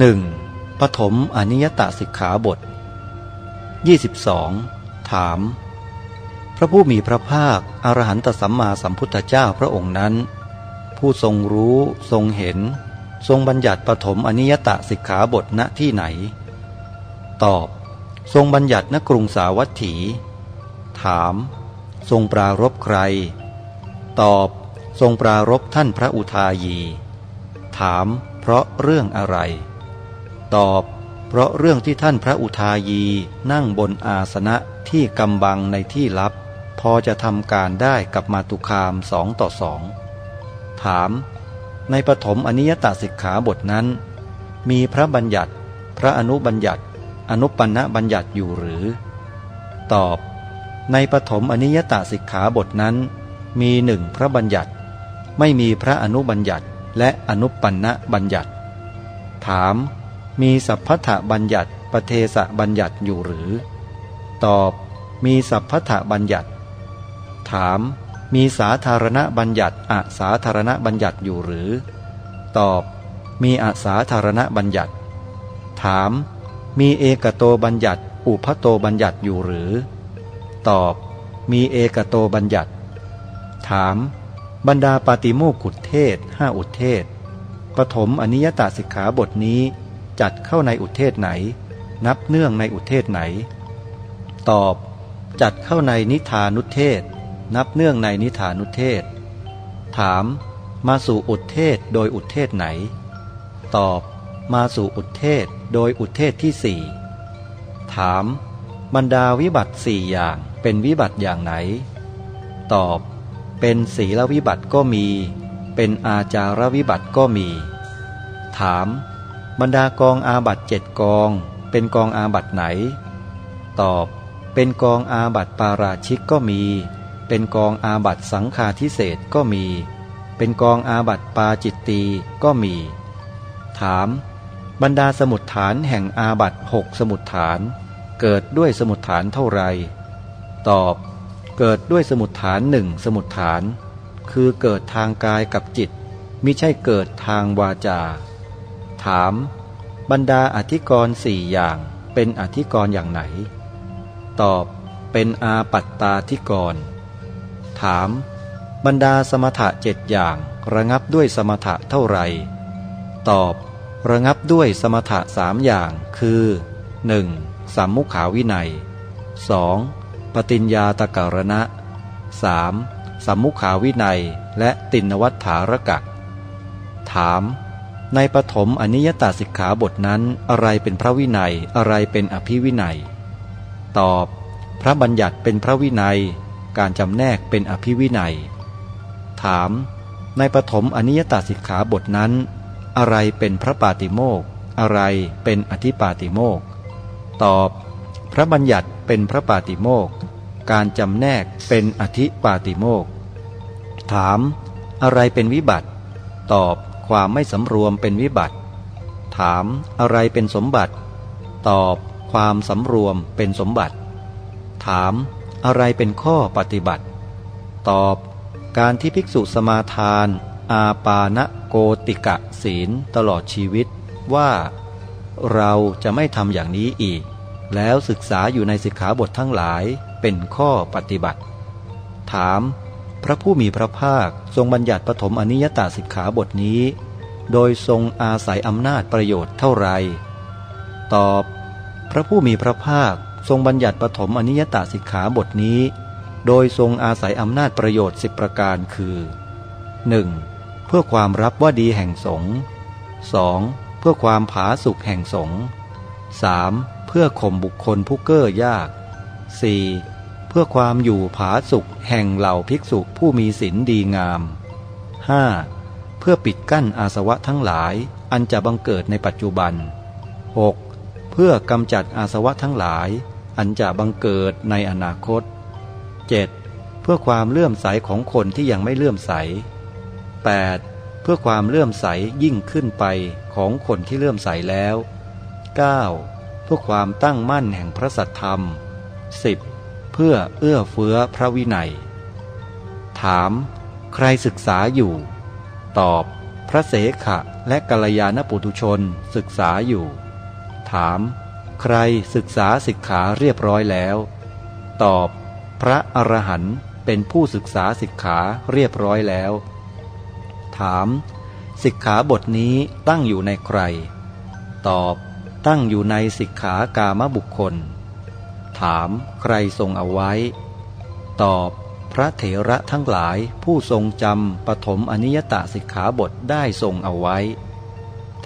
1. ปฐมอนิยตสิกขาบท 22. ถาม พระผู้มีพระภาค อรหันตสัมมาสัมพุทธเจ้าพระองค์นั้น ผู้ทรงรู้ทรงเห็น ทรงบัญญัติปฐมอนิยตสิกขาบทณที่ไหน ตอบ ทรงบัญญัติณกรุงสาวัตถี ถาม ทรงปรารบใคร ตอบ ทรงปรารบท่านพระอุทายี ถามเพราะเรื่องอะไร ตอบ เพราะเรื่องที่ท่านพระอุทายีนั่งบนอาสนะที่กำบังในที่ลับ พอจะทำการได้กับมาตุคามสองต่อสอง ถาม ในปฐมอนิยตสิกขาบทนั้น มีพระบัญญัติ พระอนุบัญญัติ อนุปันนะบัญญัติอยู่หรือ ตอบ ในปฐมอนิยตสิกขาบทนั้น มีหนึ่งพระบัญญัติ ไม่มีพระอนุบัญญัติและอนุปันนะบัญญัติ ถาม มีสัพพะบัญญัติปเทสะบัญญัติอยู่หรือ ตอบ มีสัพพะบัญญัติ ถาม มีสาธารณบัญญัติอาสาธารณบัญญัติอยู่หรือ ตอบ มีอาสาธารณบัญญัติ ถาม มีเอกโตบัญญัติ อุพโตบัญญัติอยู่หรือ ตอบ มีเอกโตบัญญัติ ถาม บรรดาปาติโมกุฏเทศห้าอุเทศปฐมอนิยตสิกขาบทนี้ จัดเข้าในอุเทศไหน นับเนื่องในอุเทศไหน ตอบ จัดเข้าในนิทานุเทศ นับเนื่องในนิทานุเทศ ถาม มาสู่อุเทศโดยอุเทศไหน ตอบ มาสู่อุเทศโดยอุเทศที่สี่ถาม บรรดาวิบัติสี่อย่างเป็นวิบัติอย่างไหน ตอบ เป็นศีลวิบัติก็มี เป็นอาจารวิบัติก็มี ถาม บรรดากองอาบัตเจ็ดกอง เป็นกองอาบัตไหน ตอบ เป็นกองอาบัตปาราชิกก็มี เป็นกองอาบัตสังฆาทิเศษก็มี เป็นกองอาบัตปาจิตตีก็มี ถาม บรรดาสมุดฐานแห่งอาบัตหกสมุดฐาน เกิดด้วยสมุดฐานเท่าไร ตอบ เกิดด้วยสมุดฐานหนึ่งสมุดฐาน คือเกิดทางกายกับจิตมิใช่เกิดทางวาจา ถาม บรรดาอธิกรณ์สี่อย่างเป็นอธิกรณ์อย่างไหน ตอบเป็นอาปัตตาธิกรณ์ถาม บรรดาสมถะเจ็ดอย่างระงับด้วยสมถะเท่าไหร่ ตอบ ระงับด้วยสมถะสามอย่างคือ 1. สัมมุขาวินัย 2. ปฏิญญาตการณะ 3. สัมมุขาวินัยและตินวัฏฐารกะถาม ในปฐมอนิยตาสิกขาบทนั้นอะไรเป็นพระวินัยอะไรเป็นอภิวินัย ตอบ พระบัญญัติเป็นพระวินัย การจำแนกเป็นอภิวินัย ถาม ในปฐมอนิยตาสิกขาบทนั้น อะไรเป็นพระปาติโมกอะไรเป็นอธิปาติโมกตอบ พระบัญญัติเป็นพระปาติโมกการจำแนกเป็นอธิปาติโมกถาม อะไรเป็นวิบัติ ตอบ ความไม่สำรวมเป็นวิบัติ ถามอะไรเป็นสมบัติ ตอบความสำรวมเป็นสมบัติ ถามอะไรเป็นข้อปฏิบัติ ตอบการที่ภิกษุสมาทาน อาปาณโกติกะศีลตลอดชีวิตว่า เราจะไม่ทำอย่างนี้อีก แล้วศึกษาอยู่ในสิกขาบททั้งหลายเป็นข้อปฏิบัติ ถาม พระผู้มีพระภาคทรงบัญญัติปฐมอนิยตาสิกขาบทนี้ โดยทรงอาศัยอำนาจประโยชน์เท่าไร ตอบ พระผู้มีพระภาคทรงบัญญัติปฐมอนิยตาสิกขาบทนี้ โดยทรงอาศัยอำนาจประโยชน์สิบประการคือ 1. เพื่อความรับว่าดีแห่งสงฆ์ 2. เพื่อความผาสุกแห่งสงฆ์ 3. พื่อข่มบุคคลผู้เก้อยาก 4. เพื่อความอยู่ผาสุขแห่งเหล่าภิกษุผู้มีศีลดีงาม 5. เพื่อปิดกั้นอาสวะทั้งหลายอันจะบังเกิดในปัจจุบัน 6. เพื่อกำจัดอาสวะทั้งหลาย อันจะบังเกิดในอนาคต 7. เพื่อความเลื่อมใสของคนที่ยังไม่เลื่อมใส 8. เพื่อความเลื่อมใสยิ่งขึ้นไปของคนที่เลื่อมใสแล้ว 9. เพื่อความตั้งมั่นแห่งพระสัทธรรม 10. เพื่อเอื้อเฟื้อพระวินัย ถาม ใครศึกษาอยู่ ตอบ พระเสขะและกัลยาณปุถุชนศึกษาอยู่ ถาม ใครศึกษาสิกขาเรียบร้อยแล้ว ตอบ พระอรหันต์เป็นผู้ศึกษาสิกขาเรียบร้อยแล้ว ถาม สิกขาบทนี้ตั้งอยู่ในใคร ตอบ ตั้งอยู่ในสิกขากามบุคคล ถามใครทรงเอาไว้ ตอบพระเถระทั้งหลายผู้ทรงจำปฐมอนิยตสิกขาบทได้ทรงเอาไว้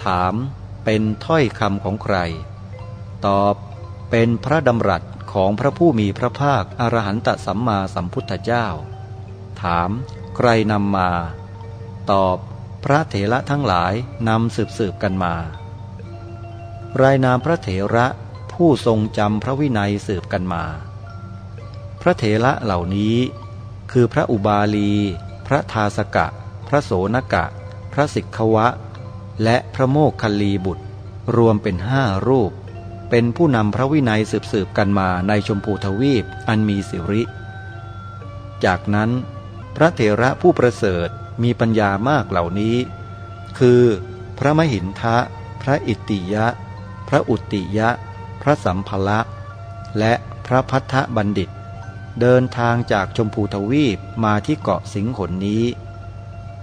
ถามเป็นถ้อยคำของใคร ตอบเป็นพระดำรัสของพระผู้มีพระภาคอรหันตสัมมาสัมพุทธเจ้า ถามใครนำมา ตอบพระเถระทั้งหลายนำสืบสืบกันมา รายนามพระเถระ ผู้ทรงจำพระวินัยสืบกันมา พระเถระเหล่านี้ คือพระอุบาลี พระทาสกะ พระโสนกะ พระสิกขวะ และพระโมกคัลลีบุตร รวมเป็นห้ารูป เป็นผู้นำพระวินัยสืบสืบกันมาในชมพูทวีปอันมีสิริ จากนั้น พระเถระผู้ประเสริฐมีปัญญามากเหล่านี้ คือ พระมหินทะ พระอิติยะ พระอุติยะ ระสัมภละและพระพัทธบัณฑิต เดินทางจากชมพูทวีปมาที่เกาะสิงหนนี้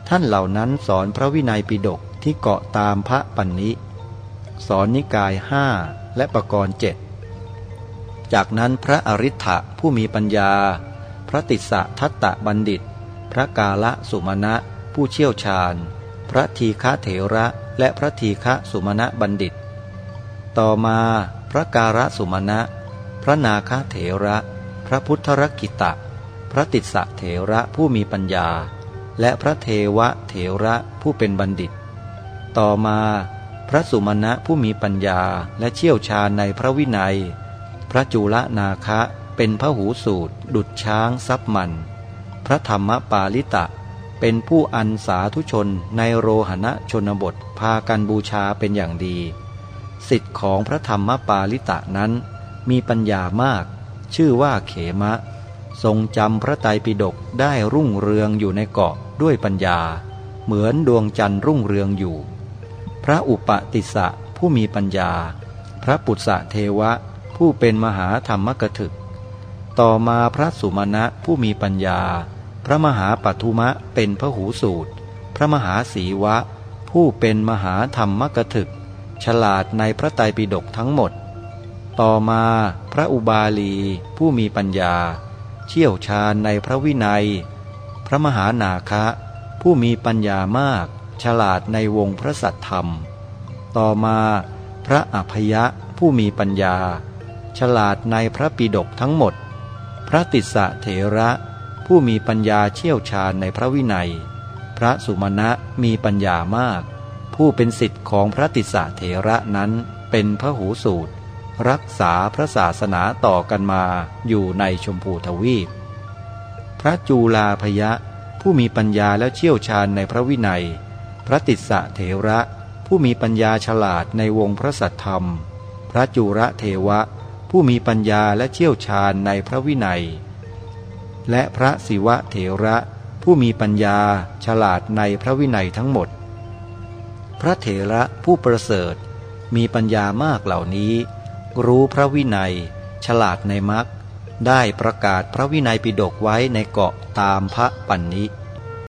ท่านเหล่านั้นสอนพระวินัยปิฎกที่เกาะตามพระปัญนิสอนนิกายห้าและปกรณ์เจ็ดจากนั้นพระอริ t ะผู้มีปัญญา พระติสะทัตตะบัณฑิต พระกาละสุมาณะผู้เชี่ยวชาญ พระทีฆะเถระและพระทีฆะสุมาณะบัณฑิต ต่อมา ระการะสุมาณะ พระนาคเถระ พระพุทธรกิตะ พระติสสะเถระผู้มีปัญญา และพระเทวะเถระผู้เป็นบัณฑิต ต่อมาพระสุมาณะผู้มีปัญญาและเชี่ยวชาญในพระวินัย พระจุลนาคะเป็นพระหูสูตร ดุดช้างซับมัน พระธรรมปาลิตะ เป็นผู้อันสาธุชนในโรหณะชนบทพากันบูชาเป็นอย่างดี สิทธิ์ของพระธรรมปาลิตะนั้น มีปัญญามาก ชื่อว่าเขมะ ทรงจำพระไตรปิฎกได้รุ่งเรืองอยู่ในเกาะด้วยปัญญา เหมือนดวงจันทร์รุ่งเรืองอยู่ พระอุปติสะผู้มีปัญญา พระปุตสะเทวะผู้เป็นมหาธรรมกถึก ต่อมาพระสุมาณะผู้มีปัญญา พระมหาปัทุมะเป็นพระหูสูตร พระมหาศีวะ ผู้เป็นมหาธรรมกถึก ฉลาดในพระไตรปิฎกทั้งหมด ต่อมาพระอุบาลีผู้มีปัญญา เชี่ยวชาญในพระวินัย พระมหานาคะ ผู้มีปัญญามาก ฉลาดในวงพระสัตธรรม ต่อมาพระอภยะผู้มีปัญญา ฉลาดในพระปิดกทั้งหมด พระติสสะเถระผู้มีปัญญาเชี่ยวชาญในพระวินัย พระสุมาณะมีปัญญามาก ผู้เป็นสิทธิ์ของพระติสสะเถระนั้นเป็นพระหูสูตร รักษาพระศาสนาต่อกันมาอยู่ในชมพูทวีป พระจูลาพยะ ผู้มีปัญญาและเชี่ยวชาญในพระวินัย พระติสสะเถระผู้มีปัญญาฉลาดในวงพระสัทธรรม พระจูระเทวะ ผู้มีปัญญาและเชี่ยวชาญในพระวินัย และพระศิวะเถระ ผู้มีปัญญาฉลาดในพระวินัยทั้งหมด ระเถระผู้ประเสริฐ มีปัญญามากเหล่านี้ รู้พระวินัย ฉลาดในมรรคได้ประกาศพระวินัยปิดกไว้ในเกาะตามพระปัณณิ